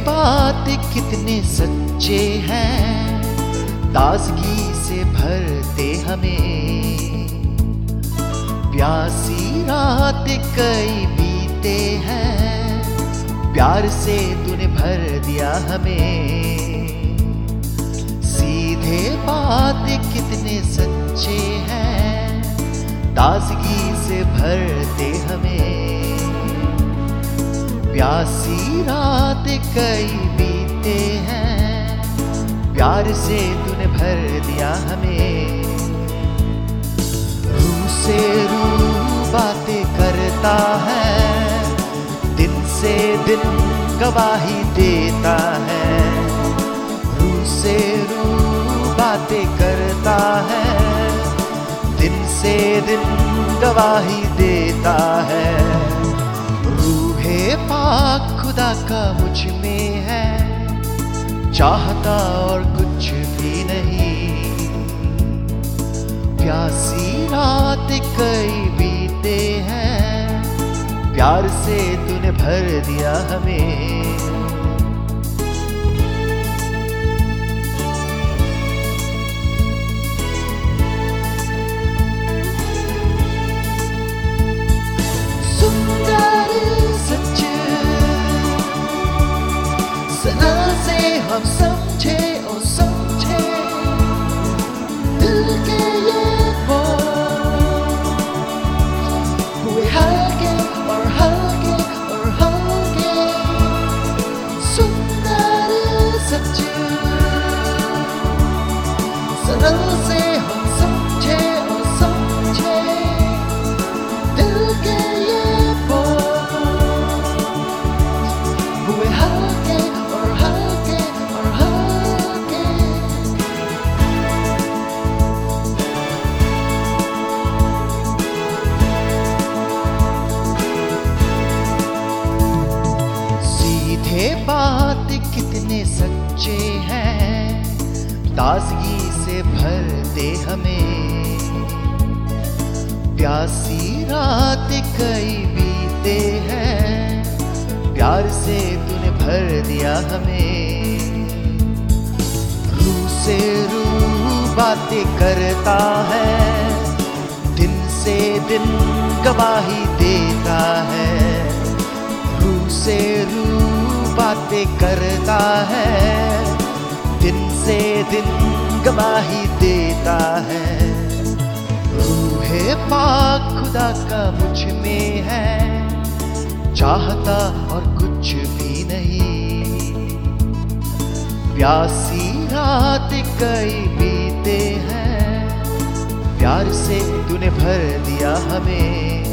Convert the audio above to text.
बात कितने सच्चे हैं। ताजगी से भरते हमें। प्यासी रात कई बीते हैं। प्यार से तूने भर दिया हमें। सीधे बात कितने सच्चे हैं। ताजगी से भरते हमें। प्यासी रात कई बीते हैं। प्यार से तूने भर दिया हमें। रू से रू बातें करता है। दिन से दिन गवाही देता है। रू से रू बातें करता है। दिन से दिन गवाही देता है। खुदा का मुझमें है। चाहता और कुछ भी नहीं। प्यासी रात कई बीते हैं। प्यार से तूने भर दिया हमें। सच्चे हैं। ताजगी से भर दे हमें। प्यासी रात कई बीते हैं। प्यार से तूने भर दिया हमें। रू से रू बातें करता है। दिन से दिन गवाही देता है। रू से रू बातें करता है, दिन से दिन गवाही देता है। रूहे पाक खुदा का मुझमें है, चाहता और कुछ भी नहीं। प्यासी रात कई बीते हैं, प्यार से तूने भर दिया हमें।